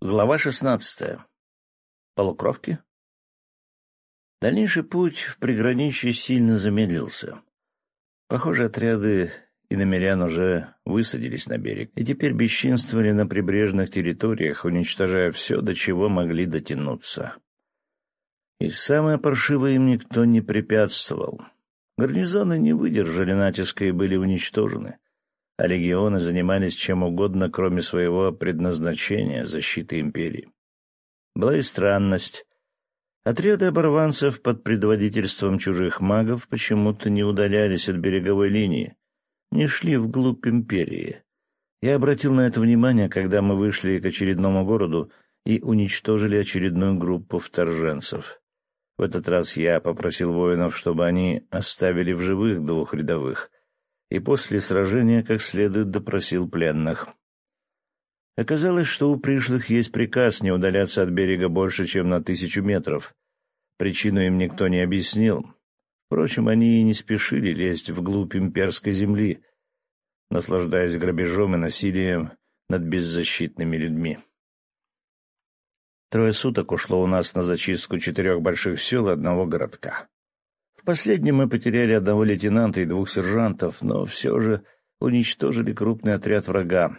Глава шестнадцатая. Полукровки. Дальнейший путь в приграничье сильно замедлился. Похоже, отряды иномерян уже высадились на берег и теперь бесчинствовали на прибрежных территориях, уничтожая все, до чего могли дотянуться. И самое паршивое им никто не препятствовал. Гарнизоны не выдержали натиска и были уничтожены а легионы занимались чем угодно, кроме своего предназначения — защиты империи. Была и странность. Отряды оборванцев под предводительством чужих магов почему-то не удалялись от береговой линии, не шли вглубь империи. Я обратил на это внимание, когда мы вышли к очередному городу и уничтожили очередную группу вторженцев. В этот раз я попросил воинов, чтобы они оставили в живых двух рядовых — и после сражения как следует допросил пленных. Оказалось, что у пришлых есть приказ не удаляться от берега больше, чем на тысячу метров. Причину им никто не объяснил. Впрочем, они и не спешили лезть вглубь имперской земли, наслаждаясь грабежом и насилием над беззащитными людьми. Трое суток ушло у нас на зачистку четырех больших сел и одного городка. В последнем мы потеряли одного лейтенанта и двух сержантов, но все же уничтожили крупный отряд врага.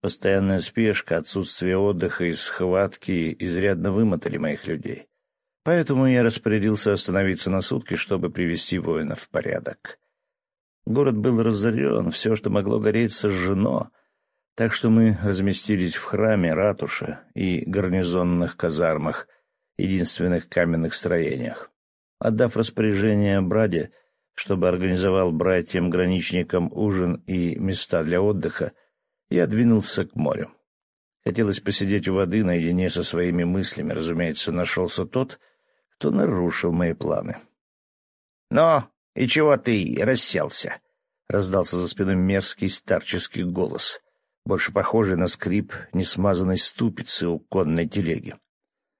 Постоянная спешка, отсутствие отдыха и схватки изрядно вымотали моих людей. Поэтому я распорядился остановиться на сутки, чтобы привести воинов в порядок. Город был разорен, все, что могло гореть, сожжено, так что мы разместились в храме, ратуше и гарнизонных казармах, единственных каменных строениях. Отдав распоряжение Браде, чтобы организовал братьям-граничникам ужин и места для отдыха, я двинулся к морю. Хотелось посидеть у воды наедине со своими мыслями. Разумеется, нашелся тот, кто нарушил мои планы. — Ну, и чего ты расселся? — раздался за спиной мерзкий старческий голос, больше похожий на скрип несмазанной ступицы у конной телеги.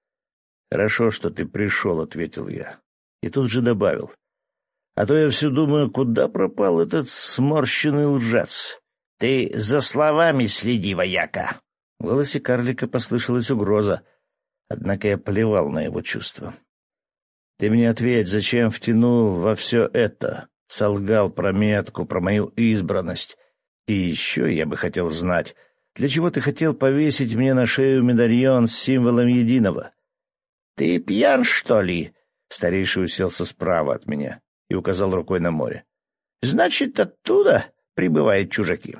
— Хорошо, что ты пришел, — ответил я и тут же добавил. «А то я все думаю, куда пропал этот сморщенный лжец? Ты за словами следи, вояка!» В голосе карлика послышалась угроза, однако я плевал на его чувства. «Ты мне ответь, зачем втянул во все это?» Солгал про метку, про мою избранность. И еще я бы хотел знать, для чего ты хотел повесить мне на шею медальон с символом единого? — Ты пьян, что ли? Старейший уселся справа от меня и указал рукой на море. — Значит, оттуда прибывают чужаки.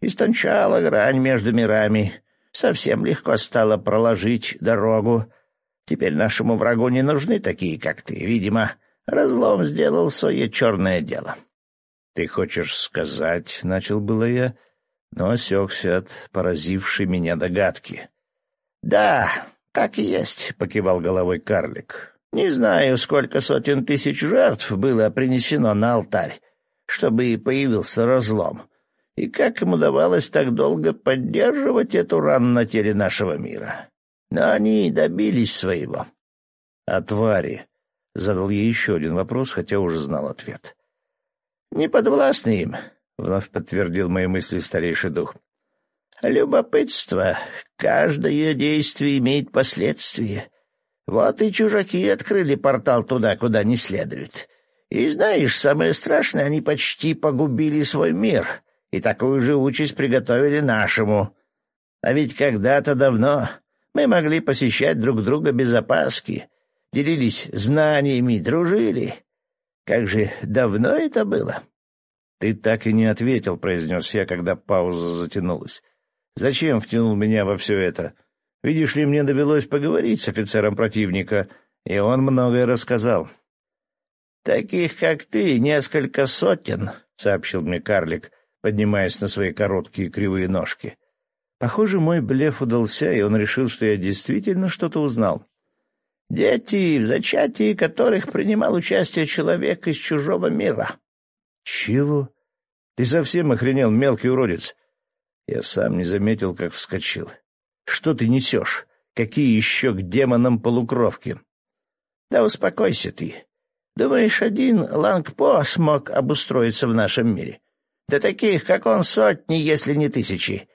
Истончала грань между мирами. Совсем легко стало проложить дорогу. Теперь нашему врагу не нужны такие, как ты. Видимо, разлом сделал свое черное дело. — Ты хочешь сказать, — начал было я, но осекся от поразившей меня догадки. — Да, так и есть, — покивал головой карлик. Не знаю, сколько сотен тысяч жертв было принесено на алтарь, чтобы появился разлом, и как им удавалось так долго поддерживать эту рану на теле нашего мира. Но они добились своего. — А твари? — задал ей еще один вопрос, хотя уже знал ответ. — Не подвластны им, — вновь подтвердил мои мысли старейший дух. — Любопытство. Каждое действие имеет последствия. Вот и чужаки открыли портал туда, куда не следует. И знаешь, самое страшное, они почти погубили свой мир, и такую же участь приготовили нашему. А ведь когда-то давно мы могли посещать друг друга без опаски, делились знаниями, дружили. Как же давно это было? — Ты так и не ответил, — произнес я, когда пауза затянулась. — Зачем втянул меня во все это? Видишь ли, мне довелось поговорить с офицером противника, и он многое рассказал. — Таких, как ты, несколько сотен, — сообщил мне карлик, поднимаясь на свои короткие кривые ножки. Похоже, мой блеф удался, и он решил, что я действительно что-то узнал. Дети, в зачатии которых принимал участие человек из чужого мира. — Чего? Ты совсем охренел, мелкий уродец? Я сам не заметил, как вскочил. — что ты несешь? Какие еще к демонам полукровки? Да успокойся ты. Думаешь, один Лангпо смог обустроиться в нашем мире? Да таких, как он, сотни, если не тысячи.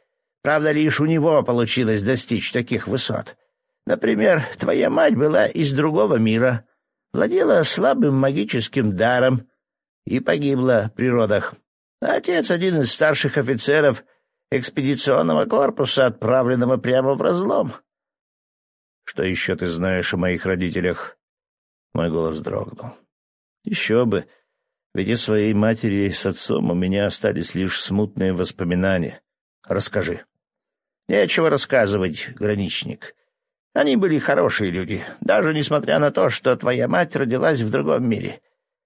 Правда, лишь у него получилось достичь таких высот. Например, твоя мать была из другого мира, владела слабым магическим даром и погибла при родах. отец — один из старших офицеров экспедиционного корпуса, отправленного прямо в разлом. — Что еще ты знаешь о моих родителях? Мой голос дрогнул. — Еще бы. Ведь о своей матери с отцом у меня остались лишь смутные воспоминания. Расскажи. — Нечего рассказывать, граничник. Они были хорошие люди, даже несмотря на то, что твоя мать родилась в другом мире.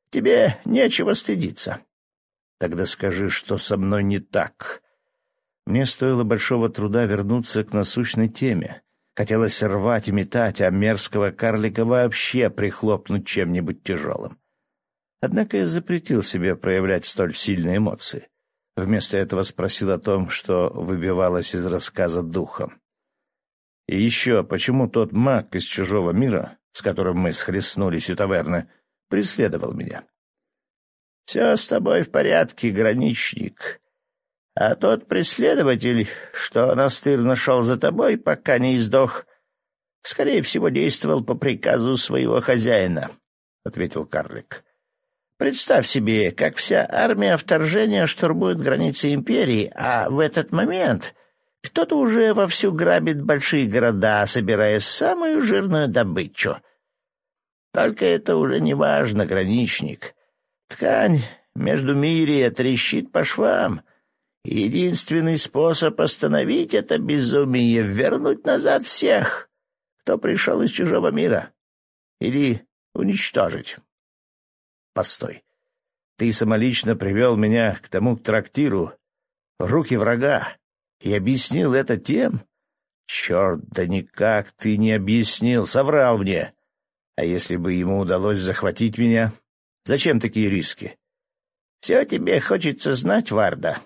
Тебе нечего стыдиться. Тогда скажи, что со мной не так. Мне стоило большого труда вернуться к насущной теме. Хотелось рвать и метать, а мерзкого карлика вообще прихлопнуть чем-нибудь тяжелым. Однако я запретил себе проявлять столь сильные эмоции. Вместо этого спросил о том, что выбивалось из рассказа духом. И еще, почему тот маг из чужого мира, с которым мы схлестнулись у таверны, преследовал меня? — Все с тобой в порядке, граничник. А тот преследователь, что настырно шел за тобой, пока не издох, скорее всего, действовал по приказу своего хозяина, — ответил карлик. — Представь себе, как вся армия вторжения штурмует границы империи, а в этот момент кто-то уже вовсю грабит большие города, собирая самую жирную добычу. Только это уже не важно, граничник. Ткань между мире трещит по швам. Единственный способ остановить это безумие — вернуть назад всех, кто пришел из чужого мира. Или уничтожить. Постой. Ты самолично привел меня к тому трактиру в руки врага и объяснил это тем? Черт, да никак ты не объяснил, соврал мне. А если бы ему удалось захватить меня? Зачем такие риски? Все тебе хочется знать, Варда.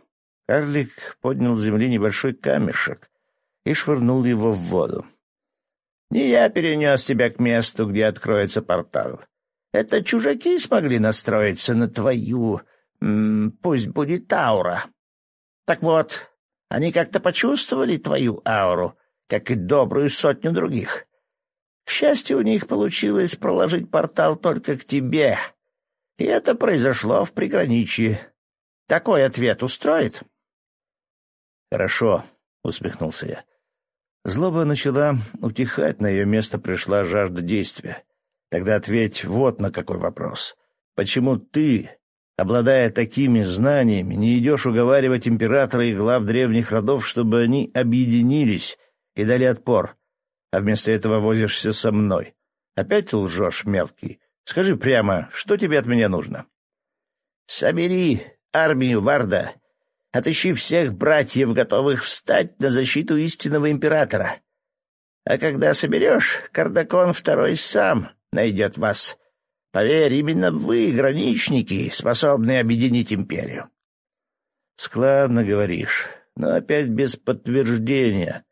Карлик поднял с земли небольшой камешек и швырнул его в воду. Не я перенес тебя к месту, где откроется портал. Это чужаки смогли настроиться на твою, пусть будет аура. Так вот, они как-то почувствовали твою ауру, как и добрую сотню других. К счастью, у них получилось проложить портал только к тебе. И это произошло в приграничье. Такой ответ устроит? — Хорошо, — усмехнулся я. Злоба начала утихать, на ее место пришла жажда действия. Тогда ответь вот на какой вопрос. Почему ты обладая такими знаниями, не идешь уговаривать императора и глав древних родов, чтобы они объединились и дали отпор, а вместо этого возишься со мной. Опять лжешь, мелкий. Скажи прямо, что тебе от меня нужно? — Собери армию Варда, отыщи всех братьев, готовых встать на защиту истинного императора. А когда соберешь, Кардакон второй сам найдет вас Поверь, именно вы, граничники, способны объединить империю. — Складно говоришь, но опять без подтверждения.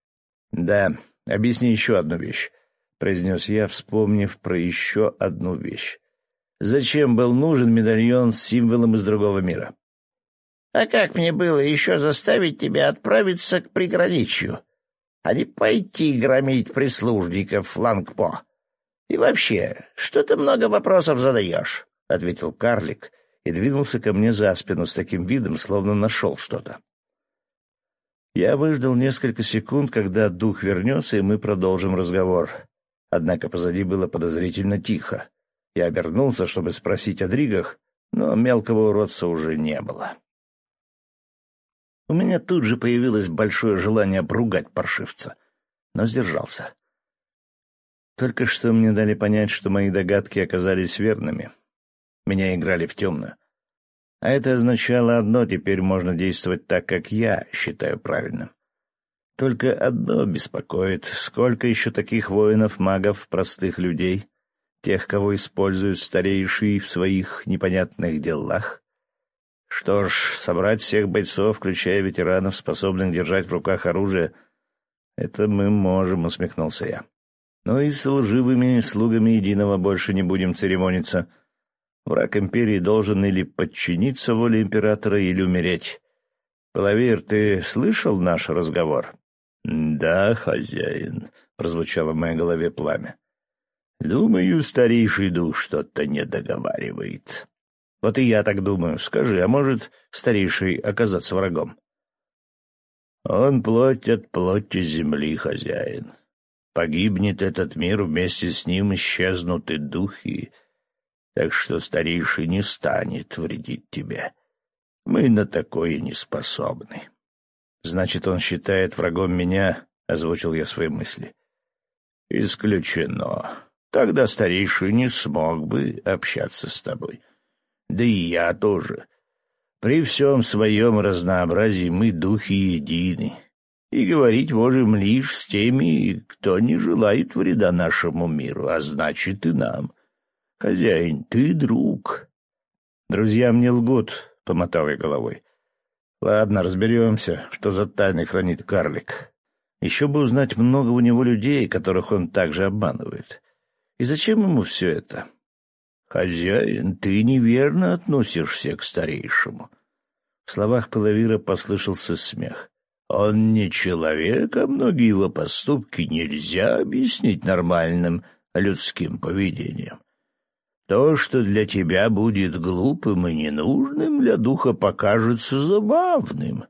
— Да, объясни еще одну вещь, — произнес я, вспомнив про еще одну вещь. Зачем был нужен медальон с символом из другого мира? — А как мне было еще заставить тебя отправиться к приграничью, а не пойти громить прислужников Лангпо? «И вообще, что ты много вопросов задаешь?» — ответил карлик и двинулся ко мне за спину с таким видом, словно нашел что-то. Я выждал несколько секунд, когда дух вернется, и мы продолжим разговор. Однако позади было подозрительно тихо. Я обернулся, чтобы спросить о дригах, но мелкого уродца уже не было. У меня тут же появилось большое желание обругать паршивца, но сдержался. Только что мне дали понять, что мои догадки оказались верными. Меня играли в темную. А это означало одно — теперь можно действовать так, как я считаю правильным. Только одно беспокоит — сколько еще таких воинов, магов, простых людей, тех, кого используют старейшие в своих непонятных делах? Что ж, собрать всех бойцов, включая ветеранов, способных держать в руках оружие, это мы можем, — усмехнулся я. Но и с лживыми слугами единого больше не будем церемониться. Враг империи должен или подчиниться воле императора, или умереть. Половир, ты слышал наш разговор? Да, хозяин, прозвучало в моей голове пламя. Думаю, старейший дух что-то не договаривает. Вот и я так думаю. Скажи, а может старейший оказаться врагом? Он плоть от плоти земли, хозяин. Погибнет этот мир, вместе с ним исчезнут и духи, так что старейший не станет вредить тебе. Мы на такое не способны. Значит, он считает врагом меня, — озвучил я свои мысли. Исключено. Тогда старейший не смог бы общаться с тобой. Да и я тоже. При всем своем разнообразии мы духи едины, и говорить можем лишь с теми, кто не желает вреда нашему миру, а значит и нам. Хозяин, ты друг. Друзья мне лгут, — помотал я головой. Ладно, разберемся, что за тайны хранит карлик. Еще бы узнать много у него людей, которых он также обманывает. И зачем ему все это? «Хозяин, ты неверно относишься к старейшему». В словах Половира послышался смех. «Он не человек, а многие его поступки нельзя объяснить нормальным людским поведением. То, что для тебя будет глупым и ненужным, для духа покажется забавным.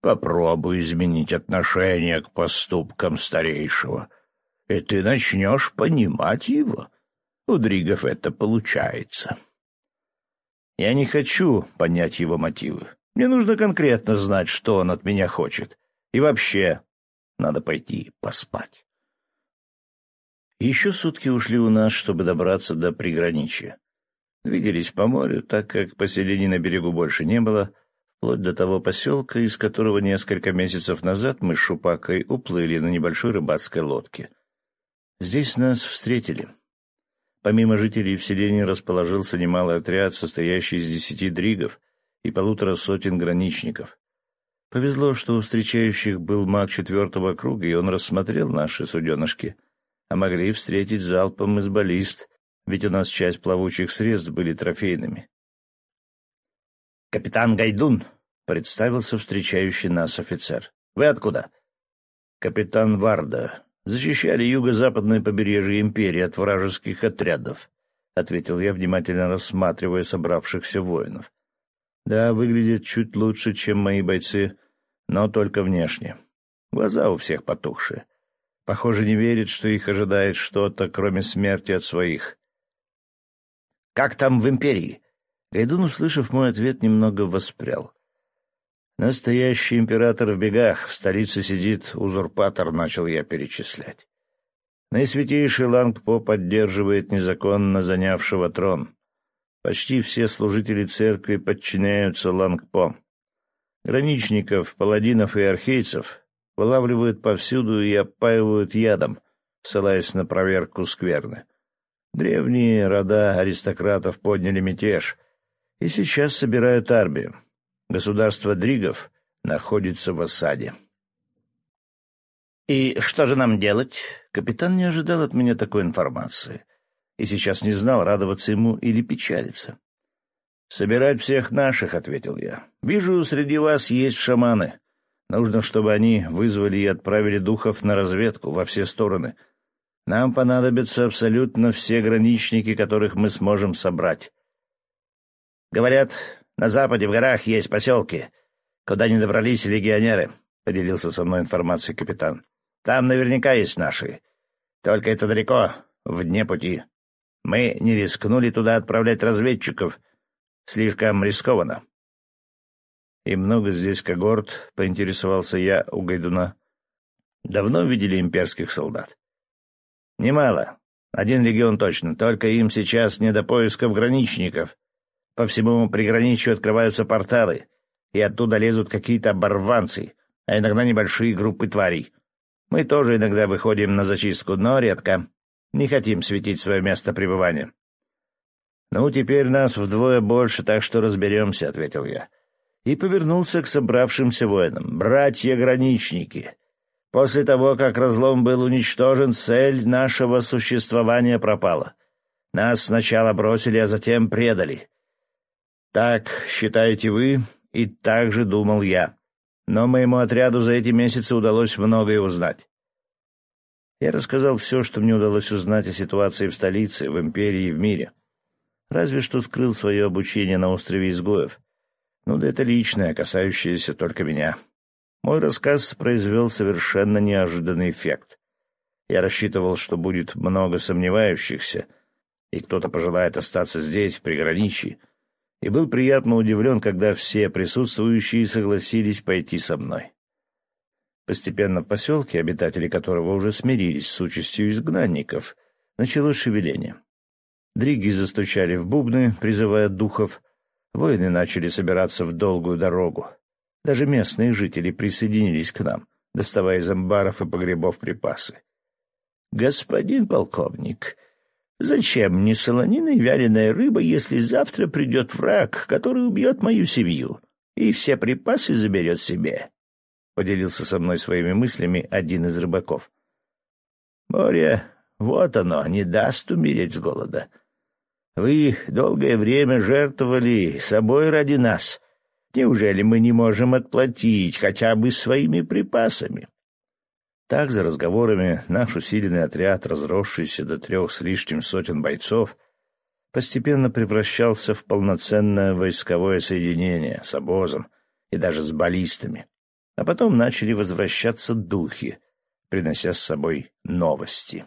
Попробуй изменить отношение к поступкам старейшего, и ты начнешь понимать его». У Дригов это получается. Я не хочу понять его мотивы. Мне нужно конкретно знать, что он от меня хочет. И вообще, надо пойти поспать. Еще сутки ушли у нас, чтобы добраться до приграничья. Двигались по морю, так как поселений на берегу больше не было, вплоть до того поселка, из которого несколько месяцев назад мы с Шупакой уплыли на небольшой рыбацкой лодке. Здесь нас встретили. Помимо жителей в селении расположился немалый отряд, состоящий из десяти дригов и полутора сотен граничников. Повезло, что у встречающих был маг четвертого круга, и он рассмотрел наши суденышки. А могли встретить залпом из баллист, ведь у нас часть плавучих средств были трофейными. «Капитан Гайдун!» — представился встречающий нас офицер. «Вы откуда?» «Капитан Варда, защищали юго-западное побережье империи от вражеских отрядов, — ответил я, внимательно рассматривая собравшихся воинов. Да, выглядят чуть лучше, чем мои бойцы, но только внешне. Глаза у всех потухшие. Похоже, не верят, что их ожидает что-то, кроме смерти от своих. «Как там в империи?» Гайдун, услышав мой ответ, немного воспрял. Настоящий император в бегах, в столице сидит узурпатор, начал я перечислять. Наисвятейший Лангпо поддерживает незаконно занявшего трон. Почти все служители церкви подчиняются Лангпо. Граничников, паладинов и архейцев вылавливают повсюду и опаивают ядом, ссылаясь на проверку скверны. Древние рода аристократов подняли мятеж и сейчас собирают армию. Государство Дригов находится в осаде. «И что же нам делать?» Капитан не ожидал от меня такой информации и сейчас не знал, радоваться ему или печалиться. «Собирать всех наших», — ответил я. «Вижу, среди вас есть шаманы. Нужно, чтобы они вызвали и отправили духов на разведку во все стороны. Нам понадобятся абсолютно все граничники, которых мы сможем собрать». «Говорят, на западе в горах есть поселки, куда не добрались легионеры», — поделился со мной информацией капитан. «Там наверняка есть наши. Только это далеко, в дне пути. Мы не рискнули туда отправлять разведчиков. Слишком рискованно». «И много здесь когорт?» — поинтересовался я у Гайдуна. «Давно видели имперских солдат?» «Немало. Один легион точно. Только им сейчас не до поисков граничников. По всему приграничью открываются порталы, и оттуда лезут какие-то оборванцы, а иногда небольшие группы тварей. Мы тоже иногда выходим на зачистку, но редко. Не хотим светить свое место пребывания. «Ну, теперь нас вдвое больше, так что разберемся», — ответил я. И повернулся к собравшимся воинам. «Братья-граничники!» После того, как разлом был уничтожен, цель нашего существования пропала. Нас сначала бросили, а затем предали. Так считаете вы, и так же думал я. но моему отряду за эти месяцы удалось многое узнать. Я рассказал все, что мне удалось узнать о ситуации в столице, в империи и в мире. Разве что скрыл свое обучение на острове изгоев. Ну да это личное, касающееся только меня. Мой рассказ произвел совершенно неожиданный эффект. Я рассчитывал, что будет много сомневающихся, и кто-то пожелает остаться здесь, в приграничье, и был приятно удивлен, когда все присутствующие согласились пойти со мной. Постепенно в поселке, обитатели которого уже смирились с участью изгнанников, началось шевеление. Дриги застучали в бубны, призывая духов. Воины начали собираться в долгую дорогу. Даже местные жители присоединились к нам, доставая из амбаров и погребов припасы. — Господин полковник, зачем мне солонина и вяленая рыба, если завтра придет враг, который убьет мою семью и все припасы заберет себе? поделился со мной своими мыслями один из рыбаков. Море, вот оно, не даст умереть с голода. Вы долгое время жертвовали собой ради нас. Неужели мы не можем отплатить хотя бы своими припасами? Так, за разговорами, наш усиленный отряд, разросшийся до трех с лишним сотен бойцов, постепенно превращался в полноценное войсковое соединение с обозом и даже с баллистами. А потом начали возвращаться духи, принося с собой новости.